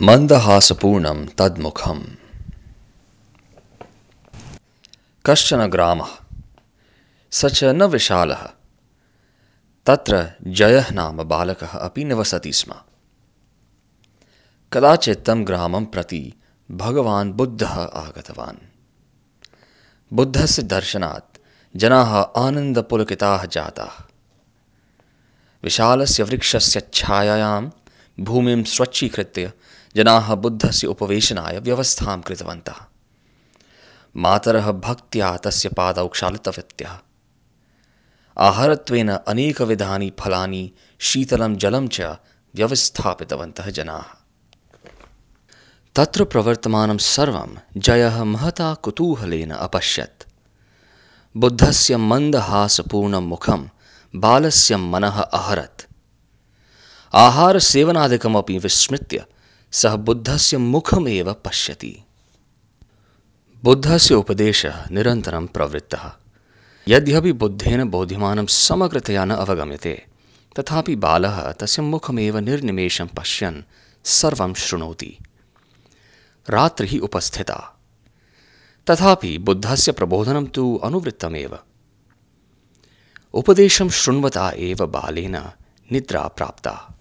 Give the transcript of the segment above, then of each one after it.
मन्दहासपूर्णं तद्मुखम्। कश्चन ग्रामः, स च न विशालः। तत्र जयः नाम बालकः अपि निवसति स्म। कदाचित् तं ग्रामं प्रति भगवान् बुद्धः आगतवान्। बुद्धस्य दर्शनात् जनाः आनन्दपुलकिताः जाताः। विशालस्य वृक्षस्य छायायां भूमिं स्वच्छीकृत्य जनाः बुद्धस्य उपवेशनाय व्यवस्थां कृतवन्तः। मातरः भक्त्या तस्य पादौ क्षालितवत्यः आहारत्वेन अनेकविधानि फलानि शीतलं जलं च व्यवस्थापितवन्तः जनाः। तत्र प्रवर्तमानं सर्वं जयः महता कुतूहलेन अपश्यत्। बुद्धस्य मन्दहासपूर्णं मुखं बालस्य मनः अहरत्। आहारसेवनादिकमपि विस्मृत्य सः बुद्धस्य मुखमेव पश्यति। बुद्धस्य उपदेशः निरन्तरं प्रवृत्तः। यद्यपि बुद्धेन बोध्यमानं समग्रतया न अवगम्यते, तथापि बालः तस्य मुखमेव निर्निमेषं पश्यन् सर्वं शृणोति। रात्रिः उपस्थिता। तथापि बुद्धस्य प्रबोधनं तु अनुवृत्तमेव। उपदेशं शृण्वता एव बालेन निद्रा प्राप्ता।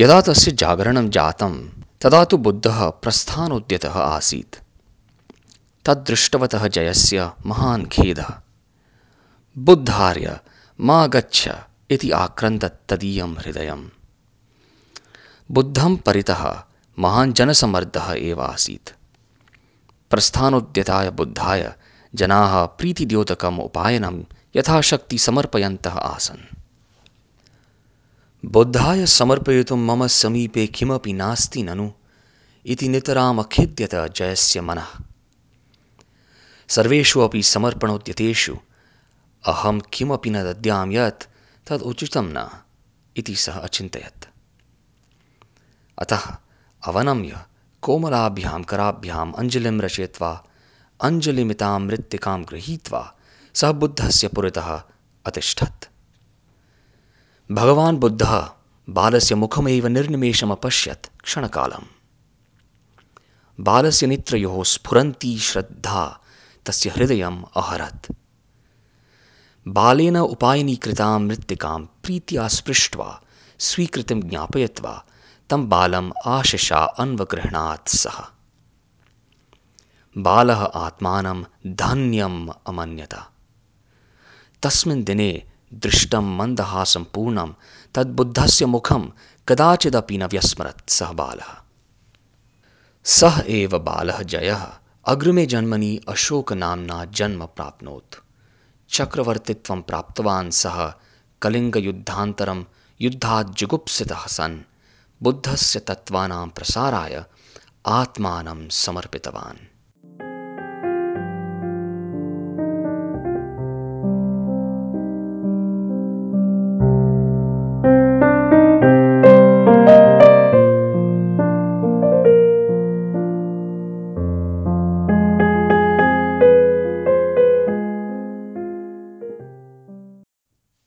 यदा तस्य जागरणं जातं, तदा तु बुद्धः प्रस्थानोद्यतः आसीत्। तद्दृष्टवतः जयस्य महान् खेदः। बुद्धार्य मा गच्छ इति आक्रन्दत् तदीयं हृदयम्। बुद्धं परितः महान् जनसमर्दः एव आसीत्। प्रस्थानोद्यताय बुद्धाय जनाः प्रीतिद्योतकम् उपायनं यथाशक्ति समर्पयन्तः आसन्। बुद्धाय समर्पयितुं मम समीपे किमपि नास्ति ननु इति नितरामखिद्यत जयस्य मनः। सर्वेषु अपि समर्पणोद्यतेषु अहं किमपि न दद्यां यत् तद् उचितं न इति सः अचिन्तयत्। अतः अवनम्य कोमलाभ्यां कराभ्याम् अञ्जलिं रचयित्वा अञ्जलिमितां मृत्तिकां गृहीत्वा सः बुद्धस्य पुरतः अतिष्ठत्। भगवान् बुद्धः बालस्य मुखमेव निर्निमेषमपश्यत् क्षणकालम्। बालस्य नेत्रयोः स्फुरन्ती श्रद्धा तस्य हृदयम् अहरत्। बालेन उपायनीकृतां मृत्तिकां प्रीत्या स्पृष्ट्वा, स्वीकृतिं ज्ञापयित्वा, तं बालम् आशिषा अन्वगृह्णात् सः। बालः आत्मानं धन्यम् अमन्यत। तस्मिन् दिने दृष्टं मन्दहासं पूर्णं, तद्बुद्धस्य मुखं कदाचिदपि न व्यस्मरत् सः बालः। सः एव बालः जयः। अग्रिमे जन्मनि अशोकनाम्ना जन्म प्राप्नोत्। चक्रवर्तित्वं प्राप्तवान् सः कलिङ्गयुद्धान्तरं युद्धात् सन्। बुद्धस्य तत्त्वानां प्रसाराय आत्मानं समर्पितवान्।